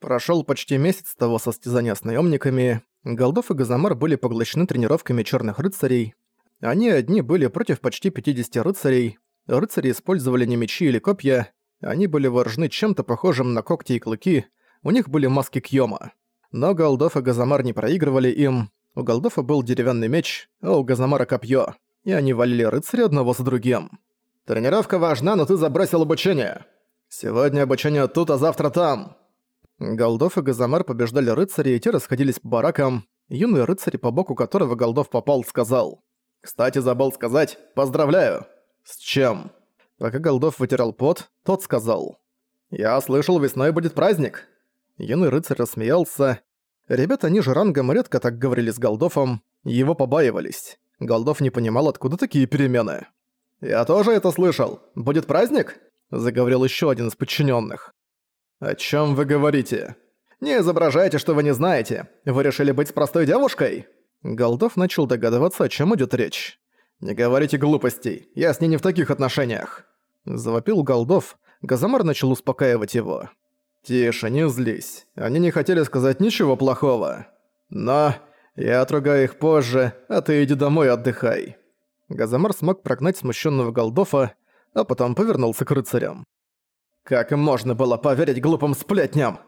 Прошёл почти месяц того состязания с наёмниками. Голдов и Газамар были поглощены тренировками чёрных рыцарей. Они одни были против почти 50 рыцарей. Рыцари использовали не мечи или копья, они были вооружены чем-то похожим на когти и клыки, у них были маски Кьёма. Но Голдов и Газамар не проигрывали им. У Голдофа был деревянный меч, а у Газамара копье, и они валили рыцаря одного за другим. «Тренировка важна, но ты забросил обучение. Сегодня обучение тут, а завтра там». Голдов и Газамар побеждали рыцарей, и те расходились по баракам. Юный рыцарь, по боку которого Голдов попал, сказал. «Кстати, забыл сказать, поздравляю!» «С чем?» Пока Голдов вытирал пот, тот сказал. «Я слышал, весной будет праздник». Юный рыцарь рассмеялся. Ребята ниже рангом редко так говорили с Голдофом, его побаивались. Голдов не понимал, откуда такие перемены. «Я тоже это слышал. Будет праздник?» – заговорил еще один из подчиненных. «О чем вы говорите?» «Не изображайте, что вы не знаете. Вы решили быть с простой девушкой?» Голдов начал догадываться, о чем идет речь. «Не говорите глупостей. Я с ней не в таких отношениях». Завопил Голдов. Газамар начал успокаивать его. «Тише, не злись. Они не хотели сказать ничего плохого. Но я отругаю их позже, а ты иди домой отдыхай». Газамар смог прогнать смущенного Голдофа, а потом повернулся к рыцарям. «Как им можно было поверить глупым сплетням?»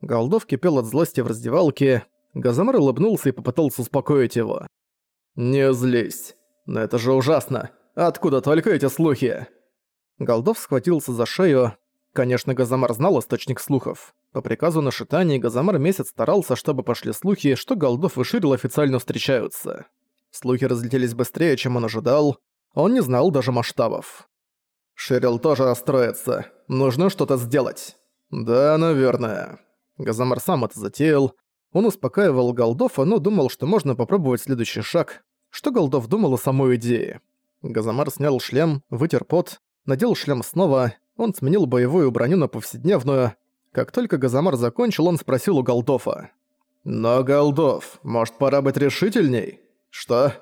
Голдов кипел от злости в раздевалке. Газамар улыбнулся и попытался успокоить его. «Не злись. Но это же ужасно. Откуда только эти слухи?» Голдов схватился за шею. Конечно, Газамар знал источник слухов. По приказу на шитании Газамар месяц старался, чтобы пошли слухи, что Голдов и Ширил официально встречаются. Слухи разлетелись быстрее, чем он ожидал. Он не знал даже масштабов. «Ширил тоже расстроится. Нужно что-то сделать». «Да, наверное». Газамар сам это затеял. Он успокаивал Голдофа, но думал, что можно попробовать следующий шаг. Что Голдов думал о самой идее? Газамар снял шлем, вытер пот, надел шлем снова, он сменил боевую броню на повседневную. Как только Газамар закончил, он спросил у Голдофа. «Но, Голдов, может, пора быть решительней?» «Что?»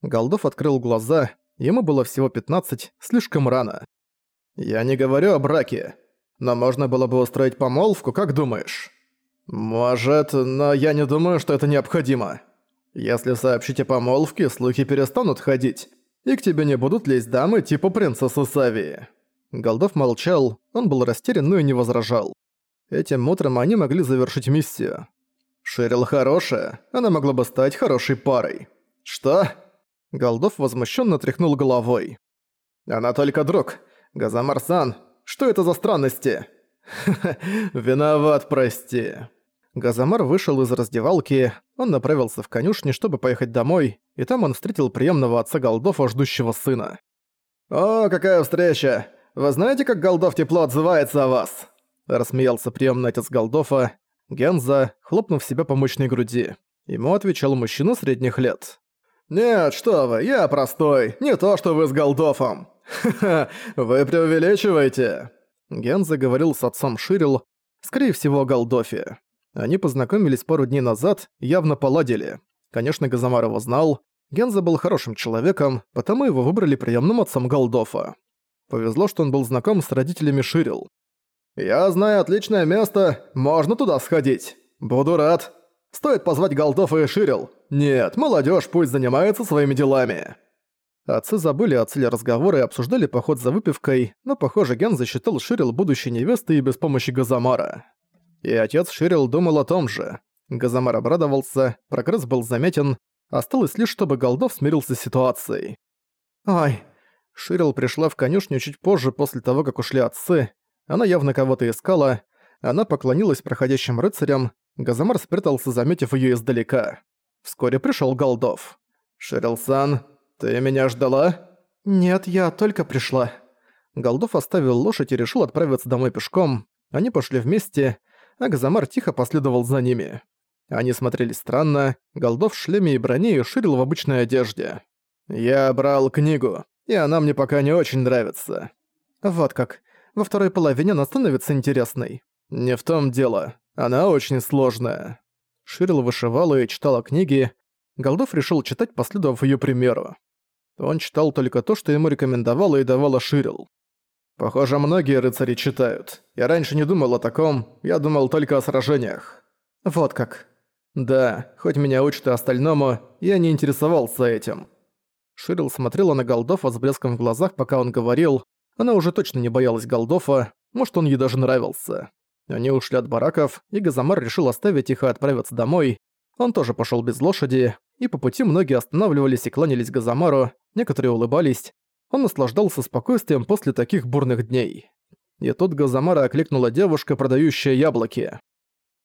Голдов открыл глаза, ему было всего 15, слишком рано. «Я не говорю о браке, но можно было бы устроить помолвку, как думаешь?» «Может, но я не думаю, что это необходимо. Если сообщить о помолвке, слухи перестанут ходить, и к тебе не будут лезть дамы типа принцессы Савии». Голдов молчал, он был растерян, но и не возражал. Этим утром они могли завершить миссию. Шерил хорошая, она могла бы стать хорошей парой. «Что?» Голдов возмущенно тряхнул головой. «Она только друг. Газамарсан, что это за странности?» виноват, прости». Газамар вышел из раздевалки, он направился в конюшни, чтобы поехать домой, и там он встретил приемного отца Голдова, ждущего сына. «О, какая встреча! Вы знаете, как Голдов тепло отзывается о вас?» Рассмеялся приемный отец Голдова, Генза, хлопнув себя по мощной груди. Ему отвечал мужчина средних лет. «Нет, что вы, я простой, не то что вы с Голдофом. Вы преувеличиваете!» Генза говорил с отцом Ширил, скорее всего, о Голдофе. Они познакомились пару дней назад, явно поладили. Конечно, Газамар его знал. Генза был хорошим человеком, потому его выбрали приемным отцом Голдофа. Повезло, что он был знаком с родителями Ширил. «Я знаю отличное место, можно туда сходить. Буду рад. Стоит позвать Голдофа и Ширил. Нет, молодежь пусть занимается своими делами». Отцы забыли о цели разговора и обсуждали поход за выпивкой, но, похоже, Ген засчитал Ширил будущей невестой и без помощи Газамара. И отец Ширил думал о том же. Газамар обрадовался, прогресс был заметен, осталось лишь, чтобы Голдов смирился с ситуацией. «Ой». Ширил пришла в конюшню чуть позже после того, как ушли отцы. Она явно кого-то искала. Она поклонилась проходящим рыцарям, Газамар спрятался, заметив её издалека. Вскоре пришёл Голдов. «Ширил-сан, ты меня ждала?» «Нет, я только пришла». Голдов оставил лошадь и решил отправиться домой пешком. Они пошли вместе, а Газамар тихо последовал за ними. Они смотрели странно, Голдов в шлеме и броне и ширил в обычной одежде. «Я брал книгу, и она мне пока не очень нравится». «Вот как. Во второй половине она становится интересной». «Не в том дело. Она очень сложная». Ширил вышивала и читала книги. Голдов решил читать, последовав её примеру. Он читал только то, что ему рекомендовала и давала Ширил. Похоже, многие рыцари читают. Я раньше не думал о таком, я думал только о сражениях. Вот как. Да, хоть меня учат и остальному, я не интересовался этим. Ширил смотрела на Голдофа с блеском в глазах, пока он говорил. Она уже точно не боялась Голдофа, может, он ей даже нравился. Они ушли от бараков, и Газамар решил оставить их и отправиться домой. Он тоже пошел без лошади, и по пути многие останавливались и кланялись Газамару, некоторые улыбались. Он наслаждался спокойствием после таких бурных дней. И тут Газамара окликнула девушка, продающая яблоки.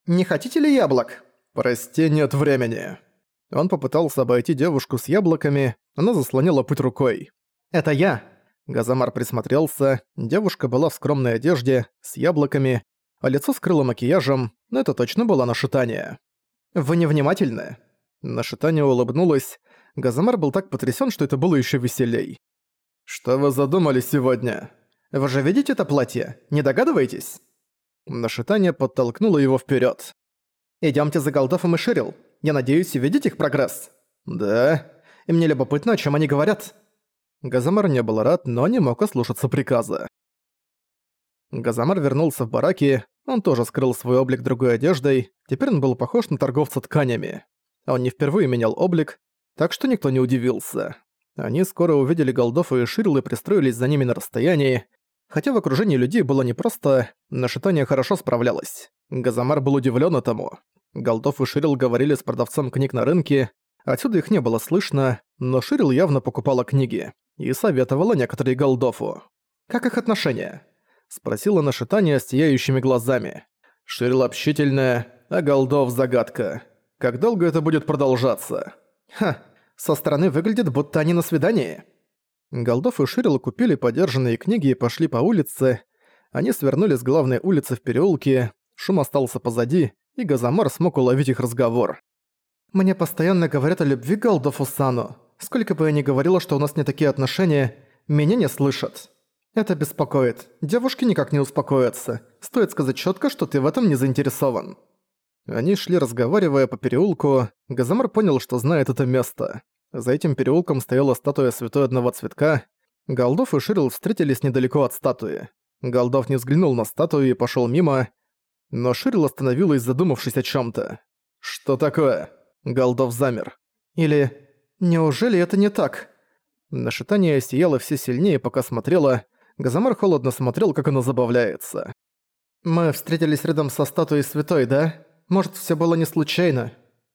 «Не хотите ли яблок?» «Прости, нет времени». Он попытался обойти девушку с яблоками, она заслонила путь рукой. «Это я!» Газамар присмотрелся, девушка была в скромной одежде, с яблоками, а лицо скрыло макияжем, но это точно было нашитание. «Вы невнимательны?» Нашитание улыбнулась. Газамар был так потрясен, что это было еще веселей. «Что вы задумали сегодня? Вы же видите это платье? Не догадываетесь?» Нашитание подтолкнуло его вперед. Идемте за Голдофом и Ширил. Я надеюсь увидеть их прогресс». «Да? И мне любопытно, о чем они говорят». Газамар не был рад, но не мог ослушаться приказа. Газамар вернулся в бараки, он тоже скрыл свой облик другой одеждой, теперь он был похож на торговца тканями. Он не впервые менял облик, так что никто не удивился. Они скоро увидели Голдофа и Ширл и пристроились за ними на расстоянии. Хотя в окружении людей было непросто, нашитание хорошо справлялось. Газамар был удивлен этому. Голдов и Ширил говорили с продавцом книг на рынке, отсюда их не было слышно, но Ширил явно покупала книги и советовала некоторые Голдофу. «Как их отношения?» — спросила Нашитания с сияющими глазами. Ширил общительная, а Голдов загадка. Как долго это будет продолжаться? Ха, со стороны выглядит, будто они на свидании. Голдов и Ширил купили подержанные книги и пошли по улице. Они свернули с главной улицы в переулке, шум остался позади, и Газамар смог уловить их разговор. «Мне постоянно говорят о любви Галдофу Сану. Сколько бы я ни говорила, что у нас не такие отношения, меня не слышат. Это беспокоит. Девушки никак не успокоятся. Стоит сказать четко, что ты в этом не заинтересован». Они шли разговаривая по переулку. Газамар понял, что знает это место. За этим переулком стояла статуя святой одного цветка. Голдов и Ширил встретились недалеко от статуи. Голдов не взглянул на статую и пошел мимо, но Ширл остановилась, задумавшись о чем то «Что такое?» Голдов замер. «Или... неужели это не так?» Нашитание сияло все сильнее, пока смотрела. Газамар холодно смотрел, как оно забавляется. «Мы встретились рядом со статуей святой, да? Может, все было не случайно?»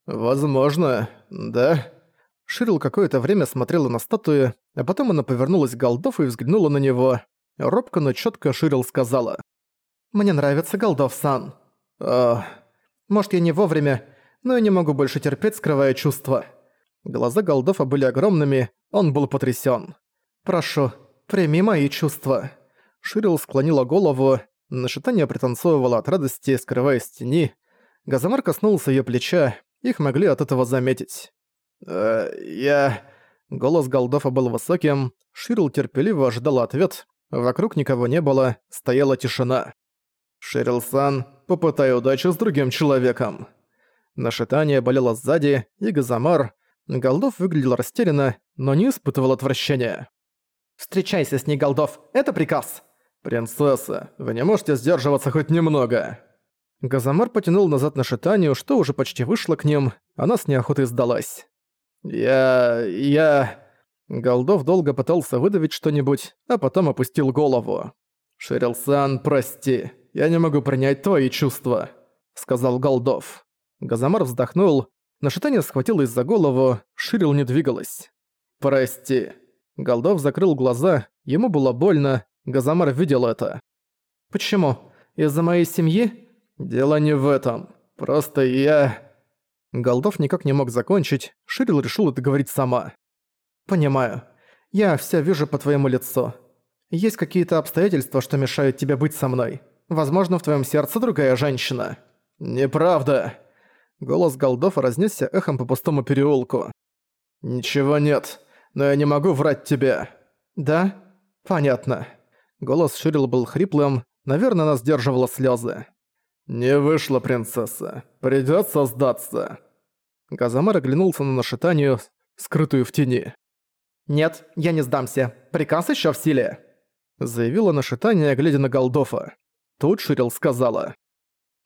«Возможно, да». Ширл какое-то время смотрела на статую, а потом она повернулась к Голдов и взглянула на него. Робко, но четко Ширл сказала. Мне нравится Голдов-сан. Ох, может, я не вовремя, но я не могу больше терпеть, скрывая чувства. Глаза Голдофа были огромными, он был потрясен. «Прошу, прими мои чувства». Ширил склонила голову, нашитание пританцовывало от радости, скрываясь в тени. Газамар коснулся ее плеча, их могли от этого заметить. «Э, я...» Голос Голдофа был высоким, Ширил терпеливо ожидал ответ, вокруг никого не было, стояла тишина. «Шерил-сан, попытай удачу с другим человеком». Нашитание болело сзади, и Газамар... Голдов выглядел растерянно, но не испытывал отвращения. «Встречайся с ней, Голдов, это приказ!» «Принцесса, вы не можете сдерживаться хоть немного!» Газамар потянул назад на шитанию, что уже почти вышло к ним, она с неохотой сдалась. «Я... я...» Голдов долго пытался выдавить что-нибудь, а потом опустил голову. «Шерил-сан, прости я не могу принять твои чувства», — сказал Голдов. Газамар вздохнул, нашитание схватилось за голову, Ширил не двигалась. «Прости». Голдов закрыл глаза, ему было больно, Газамар видел это. «Почему? Из-за моей семьи?» «Дело не в этом. Просто я...» Голдов никак не мог закончить, Ширил решил это говорить сама. «Понимаю. Я все вижу по твоему лицу. Есть какие-то обстоятельства, что мешают тебе быть со мной. Возможно, в твоем сердце другая женщина». «Неправда!» Голос Голдофа разнесся эхом по пустому переулку. «Ничего нет, но я не могу врать тебе». «Да? Понятно». Голос Ширил был хриплым, наверное, она сдерживала слезы. «Не вышло, принцесса. Придётся сдаться». Газамар оглянулся на нашитанию, скрытую в тени. «Нет, я не сдамся. Приказ ещё в силе». заявила Нашитание, глядя на Голдофа. Тут Ширил сказала.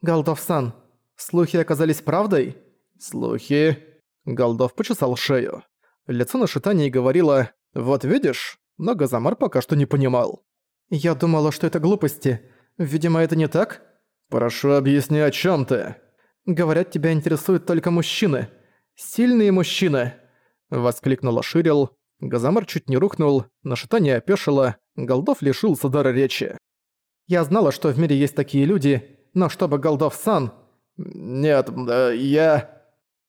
«Голдов-сан, слухи оказались правдой?» «Слухи?» Голдов почесал шею. Лицо Нашитание говорило «Вот видишь?» Но Газамар пока что не понимал. «Я думала, что это глупости. Видимо, это не так?» «Прошу, объясни, о чем ты?» «Говорят, тебя интересуют только мужчины. Сильные мужчины!» Воскликнула Ширил. Газамар чуть не рухнул, Нашитание опешило, Голдов лишился дара речи. «Я знала, что в мире есть такие люди, но чтобы Голдов-сан...» «Нет, э, я...»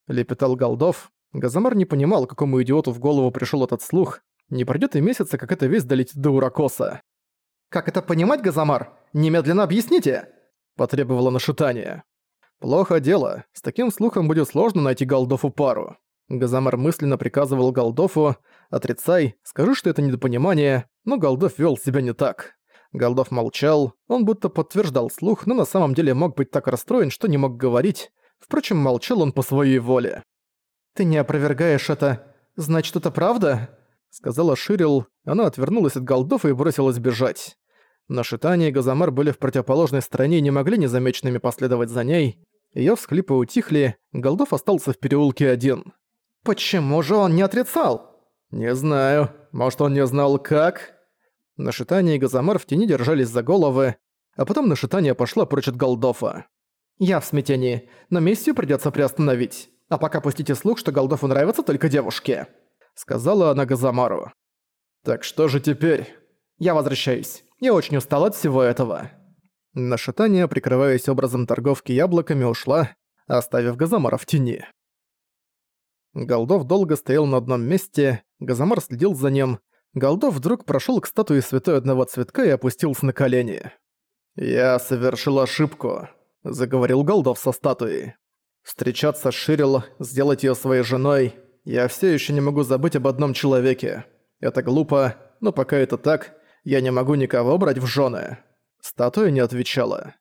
Лепетал Голдов. Газамар не понимал, какому идиоту в голову пришел этот слух. Не пройдет и месяца, как эта весть долетит до Уракоса. «Как это понимать, Газамар? Немедленно объясните!» Потребовало нашитание. «Плохо дело. С таким слухом будет сложно найти Голдофу пару». Газамар мысленно приказывал Голдофу «Отрицай, скажи, что это недопонимание», но Голдов вел себя не так. Голдов молчал, он будто подтверждал слух, но на самом деле мог быть так расстроен, что не мог говорить. Впрочем, молчал он по своей воле. «Ты не опровергаешь это. Значит, это правда?» Сказала Ширил, она отвернулась от Голдова и бросилась бежать. Но Шитани и Газамар были в противоположной стороне и не могли незамеченными последовать за ней. Её всхлипы утихли, Голдов остался в переулке один. «Почему же он не отрицал?» «Не знаю. Может, он не знал, как?» Нашитание и Газамар в тени держались за головы, а потом Нашитание пошла прочь от Голдофа. «Я в смятении, но миссию придётся приостановить. А пока пустите слух, что Голдофу нравятся только девушки», — сказала она Газамару. «Так что же теперь?» «Я возвращаюсь. Я очень устал от всего этого». Нашитание, прикрываясь образом торговки яблоками, ушла, оставив Газамара в тени. Голдов долго стоял на одном месте, Газамар следил за ним, Голдов вдруг прошел к статуе святой одного цветка и опустился на колени. «Я совершил ошибку», — заговорил Голдов со статуей. «Встречаться с Ширил, сделать ее своей женой, я все еще не могу забыть об одном человеке. Это глупо, но пока это так, я не могу никого брать в жены». Статуя не отвечала.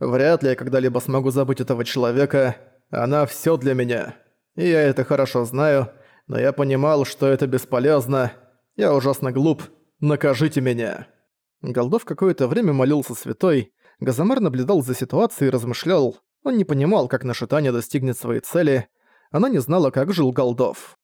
«Вряд ли я когда-либо смогу забыть этого человека. Она все для меня. И я это хорошо знаю, но я понимал, что это бесполезно, я ужасно глуп. Накажите меня!» Голдов какое-то время молился святой. Газамар наблюдал за ситуацией и размышлял. Он не понимал, как Нашитание достигнет своей цели. Она не знала, как жил Голдов.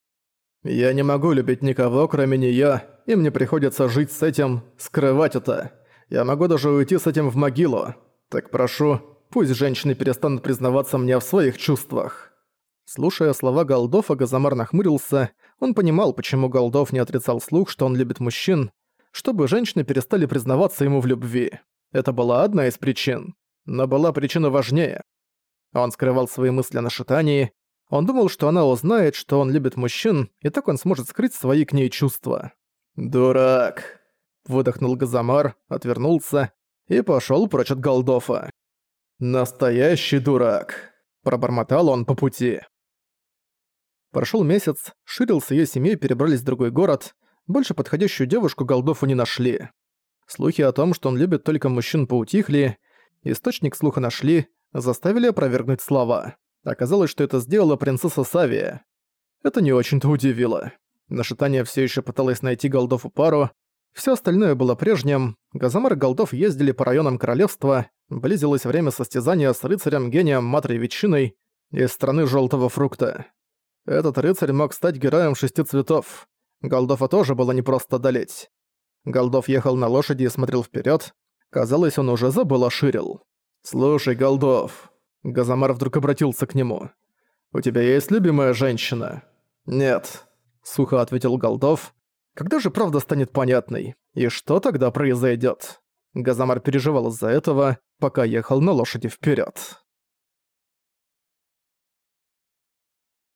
«Я не могу любить никого, кроме неё, и мне приходится жить с этим, скрывать это. Я могу даже уйти с этим в могилу. Так прошу, пусть женщины перестанут признаваться мне в своих чувствах». Слушая слова Голдова, Газамар нахмурился. Он понимал, почему Голдов не отрицал слух, что он любит мужчин, чтобы женщины перестали признаваться ему в любви. Это была одна из причин. Но была причина важнее. Он скрывал свои мысли на шитании. Он думал, что она узнает, что он любит мужчин, и так он сможет скрыть свои к ней чувства. «Дурак!» Выдохнул Газамар, отвернулся и пошёл прочь от Голдофа. «Настоящий дурак!» Пробормотал он по пути. Прошел месяц, Ширил с её семьей перебрались в другой город, больше подходящую девушку Голдову не нашли. Слухи о том, что он любит только мужчин, поутихли, источник слуха нашли, заставили опровергнуть слова. Оказалось, что это сделала принцесса Савия. Это не очень-то удивило. Нашитание все еще пыталось найти Голдову пару, все остальное было прежним, Газамар и Голдов ездили по районам королевства, близилось время состязания с рыцарем-гением Матрой Ветчиной из страны Желтого Фрукта. Этот рыцарь мог стать героем шести цветов. Голдова тоже было непросто одолеть. Голдов ехал на лошади и смотрел вперед. Казалось, он уже забыл о Ширил. «Слушай, Голдов...» Газамар вдруг обратился к нему. «У тебя есть любимая женщина?» «Нет», — сухо ответил Голдов. «Когда же правда станет понятной? И что тогда произойдет? Газамар переживал из-за этого, пока ехал на лошади вперед.